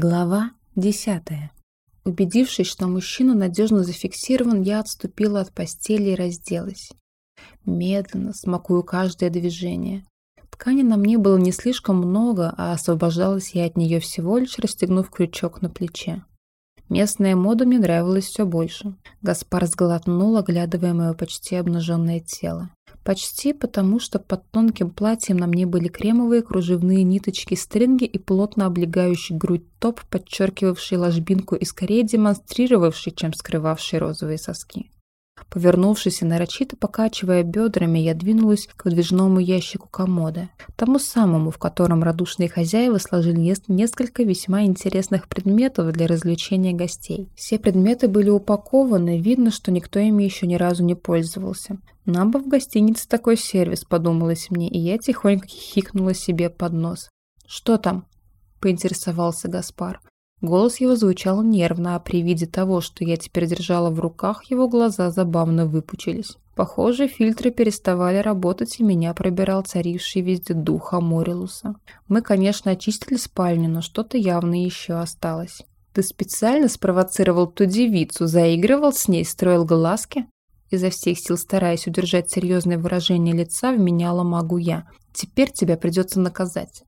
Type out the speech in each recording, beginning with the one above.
Глава десятая. Убедившись, что мужчина надежно зафиксирован, я отступила от постели и разделась. Медленно, смакую каждое движение. Ткани на мне было не слишком много, а освобождалась я от нее всего лишь расстегнув крючок на плече. Местная мода мне нравилась все больше. Гаспар сглотнул, оглядывая мое почти обнаженное тело. Почти потому, что под тонким платьем на мне были кремовые кружевные ниточки стринги и плотно облегающий грудь топ, подчеркивавший ложбинку и скорее демонстрировавший, чем скрывавший розовые соски. Повернувшись и нарочито покачивая бедрами, я двинулась к выдвижному ящику комода, тому самому, в котором радушные хозяева сложили несколько весьма интересных предметов для развлечения гостей. Все предметы были упакованы, видно, что никто ими еще ни разу не пользовался. Нам бы в гостинице такой сервис, подумалось мне, и я тихонько хихикнула себе под нос. «Что там?» – поинтересовался Гаспар. Голос его звучал нервно, а при виде того, что я теперь держала в руках, его глаза забавно выпучились. Похоже, фильтры переставали работать, и меня пробирал царивший везде дух Аморилуса. Мы, конечно, очистили спальню, но что-то явно еще осталось. «Ты специально спровоцировал ту девицу, заигрывал с ней, строил глазки?» Изо всех сил стараясь удержать серьезное выражение лица, вменяла могу я. «Теперь тебя придется наказать».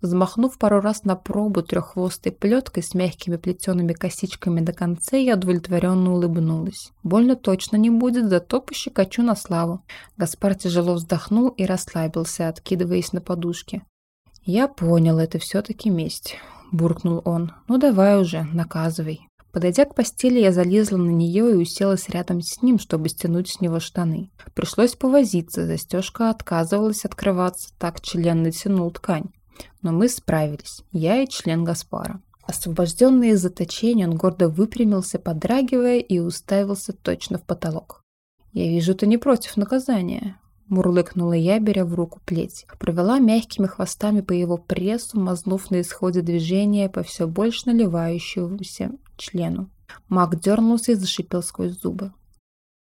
Взмахнув пару раз на пробу треххвостой плеткой с мягкими плетеными косичками до конца, я удовлетворенно улыбнулась. Больно точно не будет, зато пощекочу на славу. Гаспар тяжело вздохнул и расслабился, откидываясь на подушке. «Я понял, это все-таки месть», – буркнул он. «Ну давай уже, наказывай». Подойдя к постели, я залезла на нее и уселась рядом с ним, чтобы стянуть с него штаны. Пришлось повозиться, застежка отказывалась открываться, так член натянул ткань. Но мы справились, я и член Гаспара. Освобожденный из заточения, он гордо выпрямился, подрагивая, и уставился точно в потолок. «Я вижу, ты не против наказания», – мурлыкнула я, беря в руку плеть. Провела мягкими хвостами по его прессу, мазнув на исходе движения по все больше наливающемуся члену. Маг дернулся и зашипел сквозь зубы.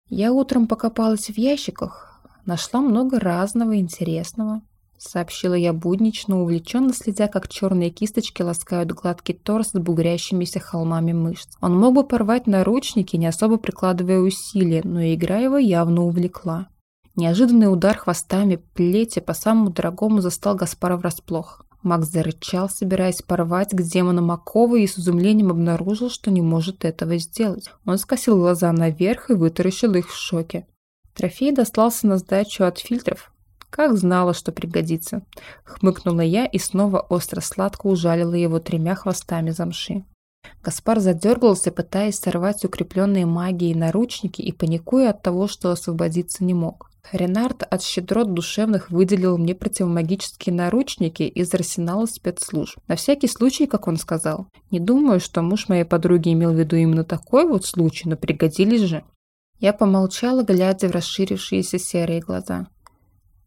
Я утром покопалась в ящиках, нашла много разного интересного сообщила я буднично, увлеченно следя, как черные кисточки ласкают гладкий торс с бугрящимися холмами мышц. Он мог бы порвать наручники, не особо прикладывая усилия, но игра его явно увлекла. Неожиданный удар хвостами плети по самому дорогому застал Гаспара врасплох. Макс зарычал, собираясь порвать к демонам оковы и с изумлением обнаружил, что не может этого сделать. Он скосил глаза наверх и вытаращил их в шоке. Трофей достался на сдачу от фильтров, как знала, что пригодится. Хмыкнула я и снова остро-сладко ужалила его тремя хвостами замши. Гаспар задергался, пытаясь сорвать укрепленные магией наручники и паникуя от того, что освободиться не мог. Ренард от щедрот душевных выделил мне противомагические наручники из арсенала спецслужб. На всякий случай, как он сказал. Не думаю, что муж моей подруги имел в виду именно такой вот случай, но пригодились же. Я помолчала, глядя в расширившиеся серые глаза.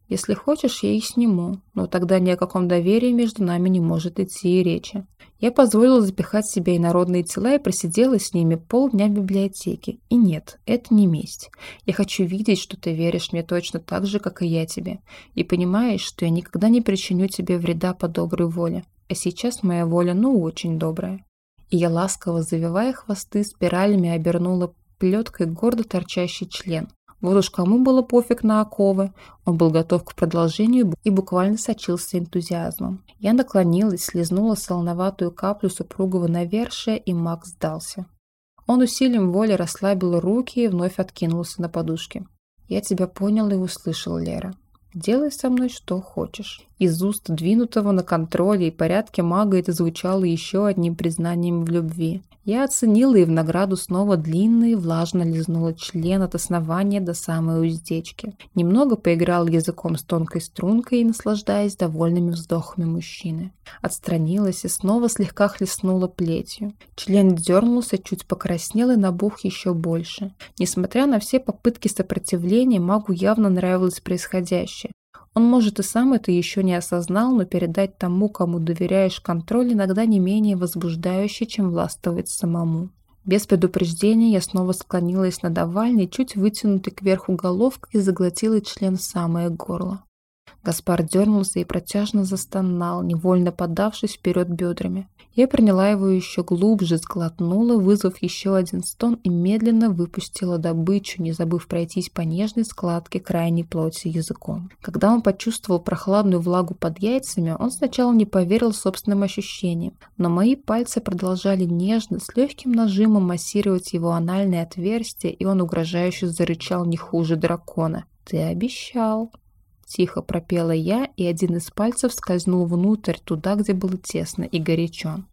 Если хочешь, я их сниму, но тогда ни о каком доверии между нами не может идти и речи. Я позволила запихать себе инородные тела и просидела с ними полдня в библиотеке. И нет, это не месть. Я хочу видеть, что ты веришь мне точно так же, как и я тебе. И понимаешь, что я никогда не причиню тебе вреда по доброй воле. А сейчас моя воля, ну, очень добрая. И я ласково, завивая хвосты, спиралями обернула плеткой гордо торчащий член. Вот уж кому было пофиг на оковы, он был готов к продолжению и буквально сочился энтузиазмом. Я наклонилась, слезнула солоноватую каплю супругого навершия, и Макс сдался. Он усилием воли расслабил руки и вновь откинулся на подушке. «Я тебя понял и услышал, Лера. Делай со мной что хочешь». Из уст двинутого на контроле и порядке мага это звучало еще одним признанием в любви. Я оценила и в награду снова длинно и влажно лизнула член от основания до самой уздечки. Немного поиграл языком с тонкой стрункой и наслаждаясь довольными вздохами мужчины. Отстранилась и снова слегка хлестнула плетью. Член дернулся, чуть покраснел и набух еще больше. Несмотря на все попытки сопротивления, магу явно нравилось происходящее. Он, может, и сам это еще не осознал, но передать тому, кому доверяешь контроль, иногда не менее возбуждающе, чем властвовать самому. Без предупреждения я снова склонилась над овальной, чуть вытянутой кверху головкой и заглотила член в самое горло. Гаспар дернулся и протяжно застонал, невольно подавшись вперед бедрами. Я приняла его еще глубже, сглотнула, вызвав еще один стон и медленно выпустила добычу, не забыв пройтись по нежной складке крайней плоти языком. Когда он почувствовал прохладную влагу под яйцами, он сначала не поверил собственным ощущениям, но мои пальцы продолжали нежно, с легким нажимом массировать его анальное отверстие, и он угрожающе зарычал не хуже дракона. «Ты обещал!» Тихо пропела я, и один из пальцев скользнул внутрь, туда, где было тесно и горячо.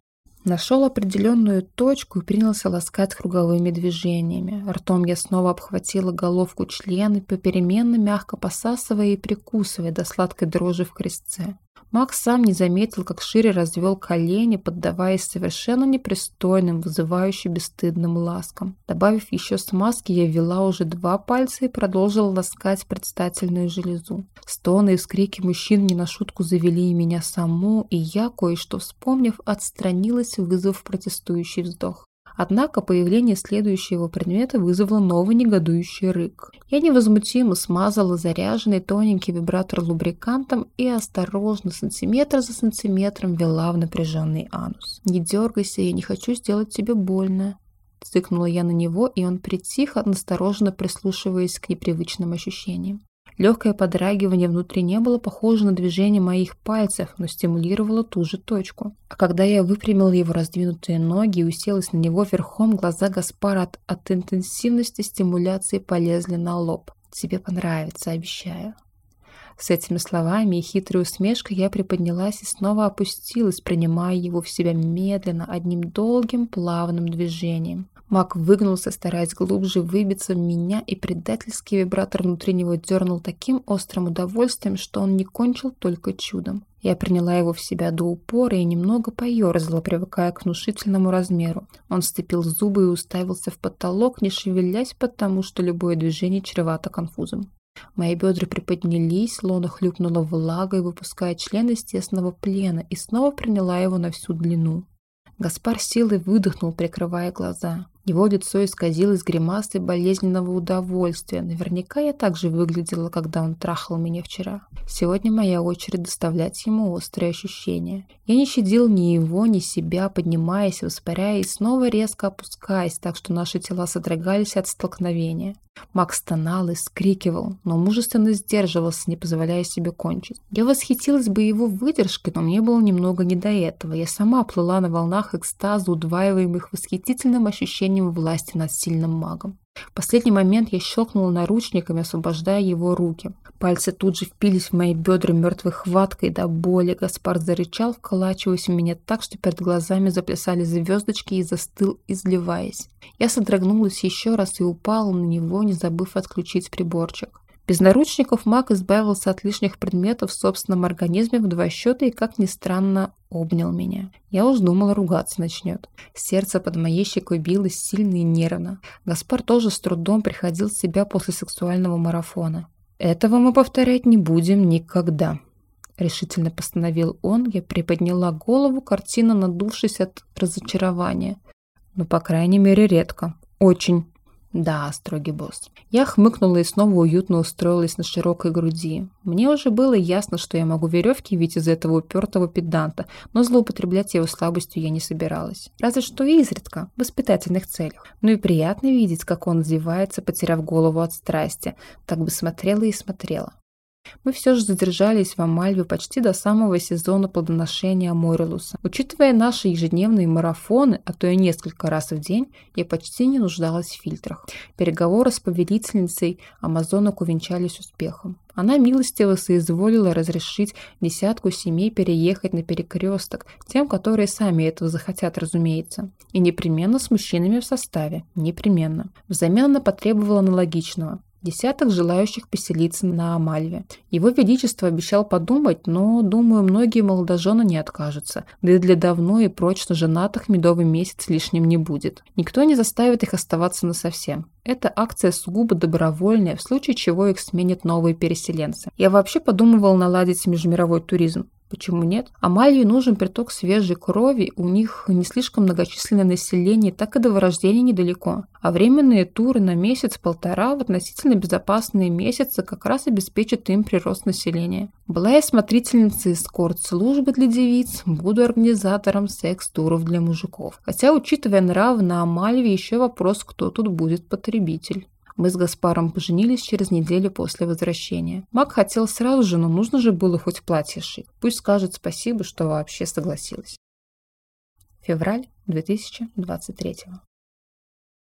Нашел определенную точку и принялся ласкать круговыми движениями. Ртом я снова обхватила головку члена, попеременно мягко посасывая и прикусывая до сладкой дрожи в крестце. Макс сам не заметил, как шире развел колени, поддаваясь совершенно непристойным, вызывающим бесстыдным ласкам. Добавив еще смазки, я ввела уже два пальца и продолжила ласкать предстательную железу. Стоны и вскрики мужчин не на шутку завели меня саму, и я, кое-что вспомнив, отстранилась, вызвав протестующий вздох. Однако появление следующего предмета вызвало новый негодующий рык. Я невозмутимо смазала заряженный тоненький вибратор лубрикантом и осторожно, сантиметр за сантиметром, вела в напряженный анус. «Не дергайся, я не хочу сделать тебе больно», Цыкнула я на него, и он притих, настороженно прислушиваясь к непривычным ощущениям. Легкое подрагивание внутри не было похоже на движение моих пальцев, но стимулировало ту же точку. А когда я выпрямила его раздвинутые ноги и уселась на него верхом, глаза Гаспара от, от интенсивности стимуляции полезли на лоб. «Тебе понравится, обещаю». С этими словами и хитрой усмешкой я приподнялась и снова опустилась, принимая его в себя медленно, одним долгим плавным движением. Мак выгнулся, стараясь глубже выбиться в меня, и предательский вибратор внутри него дернул таким острым удовольствием, что он не кончил только чудом. Я приняла его в себя до упора и немного поерзала, привыкая к внушительному размеру. Он сцепил зубы и уставился в потолок, не шевелясь, потому что любое движение чревато конфузом. Мои бедра приподнялись, лона хлюпнула влагой, выпуская член из тесного плена, и снова приняла его на всю длину. Гаспар силой выдохнул, прикрывая глаза. Его лицо исказилось гримасой болезненного удовольствия. Наверняка я так же выглядела, когда он трахал меня вчера. Сегодня моя очередь доставлять ему острые ощущения. Я не щадил ни его, ни себя, поднимаясь, воспаряя и снова резко опускаясь, так что наши тела содрогались от столкновения. Макс стонал и скрикивал, но мужественно сдерживался, не позволяя себе кончить. Я восхитилась бы его выдержкой, но мне было немного не до этого. Я сама плыла на волнах экстаза, удваиваемых восхитительным ощущением ощущением власти над сильным магом. В последний момент я щелкнула наручниками, освобождая его руки. Пальцы тут же впились в мои бедра мертвой хваткой до боли. Гаспар зарычал, вколачиваясь в меня так, что перед глазами заплясали звездочки и застыл, изливаясь. Я содрогнулась еще раз и упала на него, не забыв отключить приборчик. Без наручников маг избавился от лишних предметов в собственном организме в два счета и, как ни странно, обнял меня. Я уж думала, ругаться начнет. Сердце под моей щекой билось сильно и нервно. Гаспар тоже с трудом приходил в себя после сексуального марафона. «Этого мы повторять не будем никогда», — решительно постановил он. Я приподняла голову, картина надувшись от разочарования. «Ну, по крайней мере, редко. Очень». Да, строгий босс. Я хмыкнула и снова уютно устроилась на широкой груди. Мне уже было ясно, что я могу веревки видеть из этого упертого педанта, но злоупотреблять его слабостью я не собиралась. Разве что изредка, в воспитательных целях. Ну и приятно видеть, как он издевается, потеряв голову от страсти. Так бы смотрела и смотрела. Мы все же задержались в Амальве почти до самого сезона плодоношения Морилуса. Учитывая наши ежедневные марафоны, а то и несколько раз в день, я почти не нуждалась в фильтрах. Переговоры с повелительницей Амазонок увенчались успехом. Она милостиво соизволила разрешить десятку семей переехать на перекресток, тем, которые сами этого захотят, разумеется. И непременно с мужчинами в составе. Непременно. Взамен она потребовала аналогичного десяток желающих поселиться на Амальве. Его Величество обещал подумать, но, думаю, многие молодожены не откажутся. Да и для давно и прочно женатых медовый месяц лишним не будет. Никто не заставит их оставаться насовсем. Эта акция сугубо добровольная, в случае чего их сменят новые переселенцы. Я вообще подумывал наладить межмировой туризм. Почему нет? Амалии нужен приток свежей крови, у них не слишком многочисленное население, так и до вырождения недалеко. А временные туры на месяц-полтора в относительно безопасные месяцы как раз обеспечат им прирост населения. Была я смотрительницей эскорт-службы для девиц, буду организатором секс-туров для мужиков. Хотя, учитывая нравы на Амальве, еще вопрос, кто тут будет потребитель. Мы с Гаспаром поженились через неделю после возвращения. Мак хотел сразу же, но нужно же было хоть платье шить. Пусть скажет спасибо, что вообще согласилась. Февраль 2023